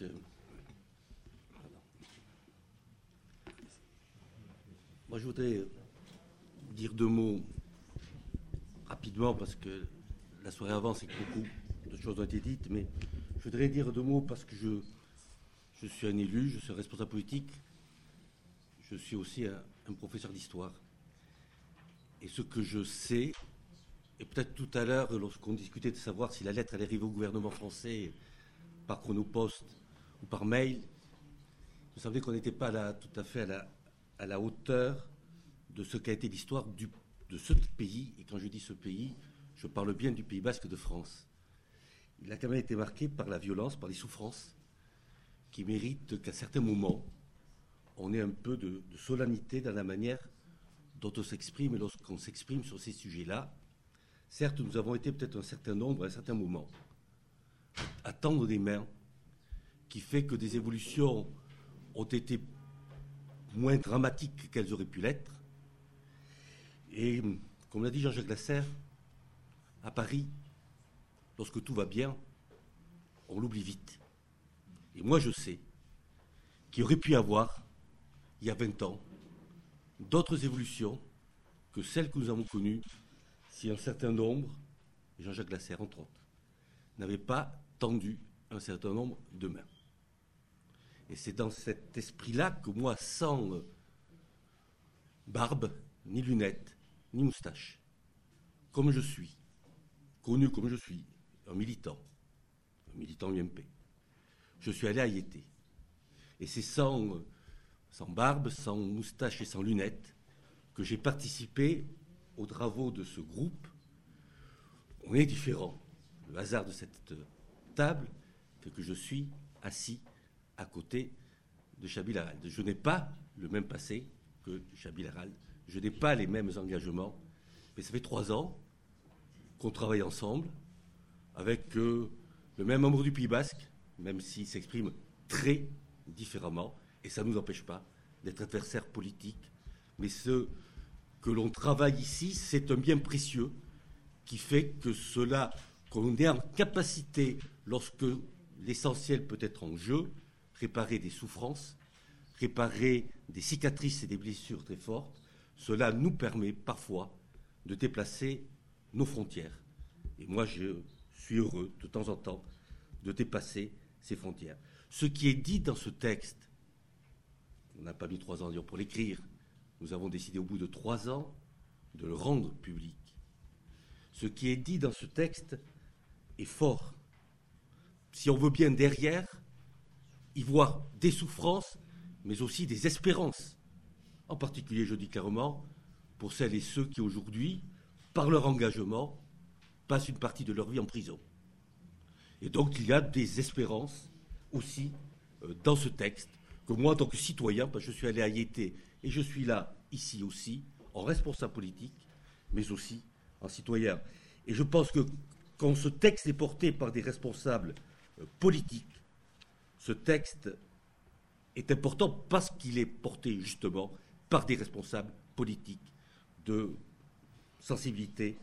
minutes. Moi, je voudrais dire deux mots rapidement parce que la soirée avance et que beaucoup de choses ont été dites, mais je voudrais dire deux mots parce que je, je suis un élu, je suis un responsable politique, je suis aussi un, un professeur d'histoire. Et ce que je sais, et peut-être tout à l'heure, lorsqu'on discutait de savoir si la lettre allait arriver au gouvernement français par chronopost ou par mail, vous savez qu'on n'était pas là, tout à fait à la, hauteur de ce qu'a été l'histoire de ce pays. Et quand je dis ce pays, je parle bien du Pays basque de France. Il a quand même été marqué par la violence, par les souffrances, qui méritent qu'à certains moments, on ait un peu de, de solennité dans la manière dont on s'exprime et lorsqu'on s'exprime sur ces sujets-là. Certes, nous avons été peut-être un certain nombre, à un certain moment, à tendre des mains, qui fait que des évolutions ont été moins dramatiques qu'elles auraient pu l'être. Et comme l'a dit Jean-Jacques Lasserre, à Paris, lorsque tout va bien, on l'oublie vite. Et moi, je sais qu'il aurait pu y avoir, il y a 20 ans, d'autres évolutions que celles que nous avons connues si un certain nombre, Jean-Jacques Lasserre entre autres, n'avaient pas tendu un certain nombre de mains. Et c'est dans cet esprit-là que moi, sans barbe, ni lunettes, ni moustache, comme je suis, connu comme je suis, un militant, un militant UMP, je suis allé à Yété. Et c'est sans, sans barbe, sans moustache et sans lunettes que j'ai participé aux travaux de ce groupe. On est différents. Le hasard de cette table fait que je suis assis à côté de Chabil Harald. Je n'ai pas le même passé que Chabil Harald. Je n'ai pas les mêmes engagements. Mais ça fait trois ans qu'on travaille ensemble avec euh, le même membre du Pays Basque, même s'il s'exprime très différemment. Et ça ne nous empêche pas d'être adversaires politiques. Mais ce que l'on travaille ici, c'est un bien précieux qui fait que cela, qu'on est en capacité, lorsque l'essentiel peut être en jeu, réparer des souffrances, réparer des cicatrices et des blessures très fortes, cela nous permet parfois de déplacer nos frontières. Et moi, je suis heureux de temps en temps de dépasser ces frontières. Ce qui est dit dans ce texte, on n'a pas mis trois ans pour l'écrire, nous avons décidé au bout de trois ans de le rendre public. Ce qui est dit dans ce texte est fort. Si on veut bien derrière, y voir des souffrances, mais aussi des espérances. En particulier, je dis clairement, pour celles et ceux qui aujourd'hui, par leur engagement, passent une partie de leur vie en prison. Et donc il y a des espérances aussi euh, dans ce texte que moi, en tant que citoyen, parce que je suis allé à Yété et je suis là, ici aussi, en responsable politique, mais aussi en citoyen. Et je pense que quand ce texte est porté par des responsables euh, politiques, ce texte est important parce qu'il est porté justement par des responsables politiques de sensibilités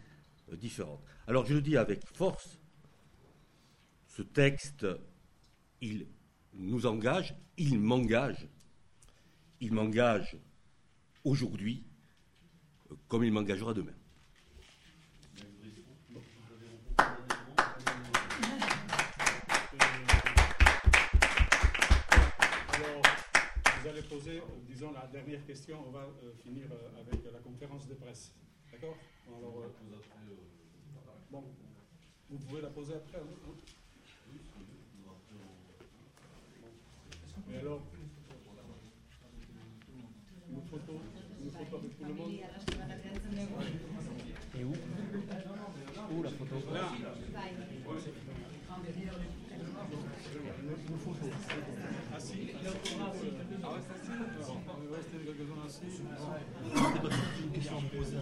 euh, différentes. Alors je le dis avec force, ce texte, il nous engage, il m'engage, il m'engage aujourd'hui euh, comme il m'engagera demain. Poser, disons, la dernière question. On va euh, finir euh, avec la conférence de presse. D'accord? Alors, euh, bon, vous pouvez la poser après. hein? Et alors, une photo, une photo avec tout le monde? Et où? Où la photo? Là. Ah ouais, c'est assis. On va rester quelques-uns assis. Une question à me poser.